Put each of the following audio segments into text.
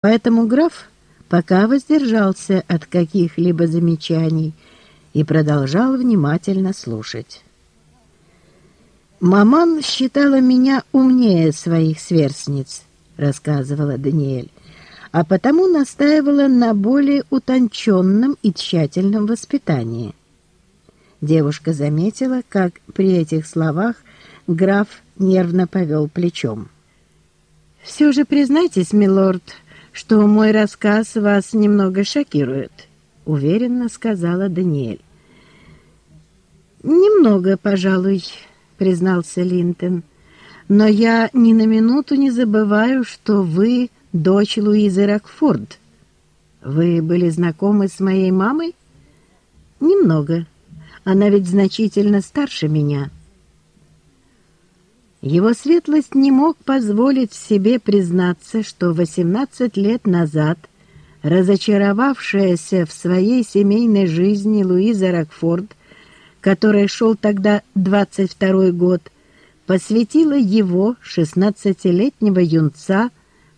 Поэтому граф пока воздержался от каких-либо замечаний и продолжал внимательно слушать. «Маман считала меня умнее своих сверстниц», — рассказывала Даниэль, «а потому настаивала на более утонченном и тщательном воспитании». Девушка заметила, как при этих словах граф нервно повел плечом. «Все же признайтесь, милорд, что мой рассказ вас немного шокирует», — уверенно сказала Даниэль. «Немного, пожалуй», — признался Линтон. «Но я ни на минуту не забываю, что вы дочь Луизы Рокфорд. Вы были знакомы с моей мамой?» «Немного. Она ведь значительно старше меня». Его светлость не мог позволить себе признаться, что 18 лет назад разочаровавшаяся в своей семейной жизни Луиза Рокфорд, которой шел тогда 22 год, посвятила его, 16-летнего юнца,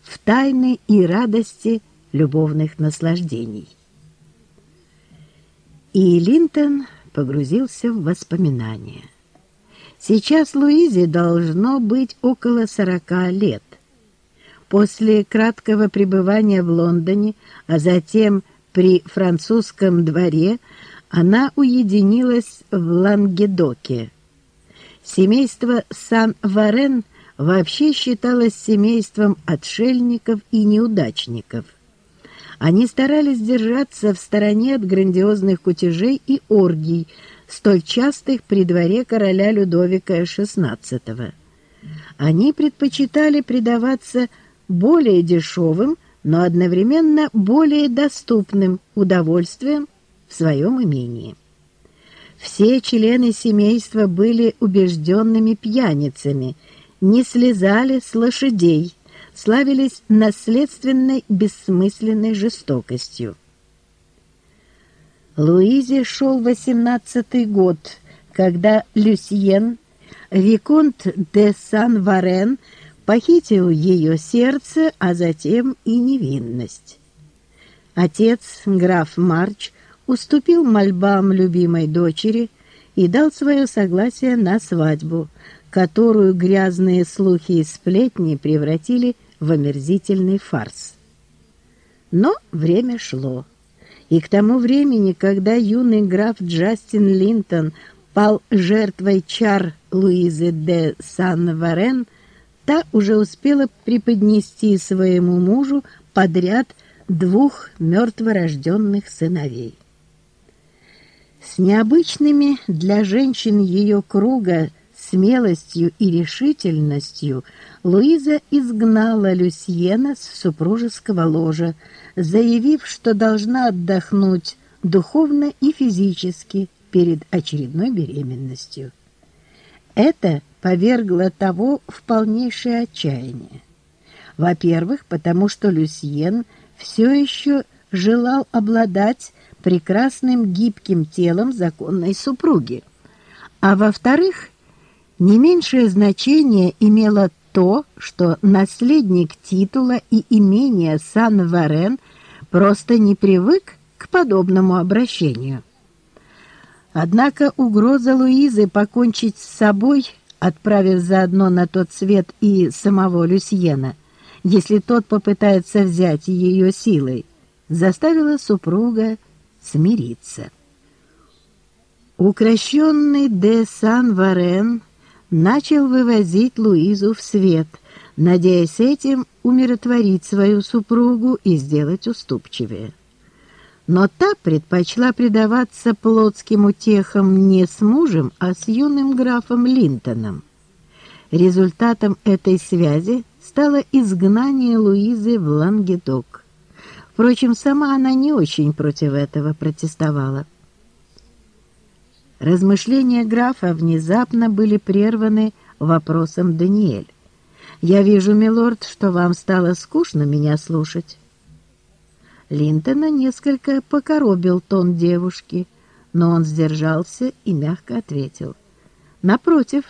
в тайны и радости любовных наслаждений. И Линтон погрузился в воспоминания. Сейчас Луизе должно быть около сорока лет. После краткого пребывания в Лондоне, а затем при французском дворе, она уединилась в Лангедоке. Семейство Сан-Варен вообще считалось семейством отшельников и неудачников. Они старались держаться в стороне от грандиозных кутежей и оргий, столь частых при дворе короля Людовика XVI. Они предпочитали предаваться более дешевым, но одновременно более доступным удовольствиям в своем имении. Все члены семейства были убежденными пьяницами, не слезали с лошадей, славились наследственной бессмысленной жестокостью. Луизе шел восемнадцатый год, когда Люсьен, Виконт де Сан-Варен, похитил ее сердце, а затем и невинность. Отец, граф Марч, уступил мольбам любимой дочери и дал свое согласие на свадьбу, которую грязные слухи и сплетни превратили в омерзительный фарс. Но время шло. И к тому времени, когда юный граф Джастин Линтон пал жертвой чар Луизы де Сан-Варен, та уже успела преподнести своему мужу подряд двух мертворожденных сыновей. С необычными для женщин ее круга смелостью и решительностью Луиза изгнала Люсьена с супружеского ложа, заявив, что должна отдохнуть духовно и физически перед очередной беременностью. Это повергло того в полнейшее отчаяние. Во-первых, потому что Люсьен все еще желал обладать прекрасным гибким телом законной супруги, а во-вторых, не меньшее значение имело то, что наследник титула и имения Сан-Варен просто не привык к подобному обращению. Однако угроза Луизы покончить с собой, отправив заодно на тот свет и самого Люсьена, если тот попытается взять ее силой, заставила супруга смириться. Укращенный де Сан-Варен начал вывозить Луизу в свет, надеясь этим умиротворить свою супругу и сделать уступчивее. Но та предпочла предаваться плотским утехам не с мужем, а с юным графом Линтоном. Результатом этой связи стало изгнание Луизы в Лангедок. Впрочем, сама она не очень против этого протестовала. Размышления графа внезапно были прерваны вопросом Даниэль. «Я вижу, милорд, что вам стало скучно меня слушать». Линтона несколько покоробил тон девушки, но он сдержался и мягко ответил. «Напротив,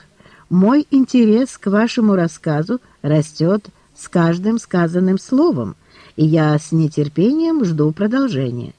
мой интерес к вашему рассказу растет с каждым сказанным словом, и я с нетерпением жду продолжения.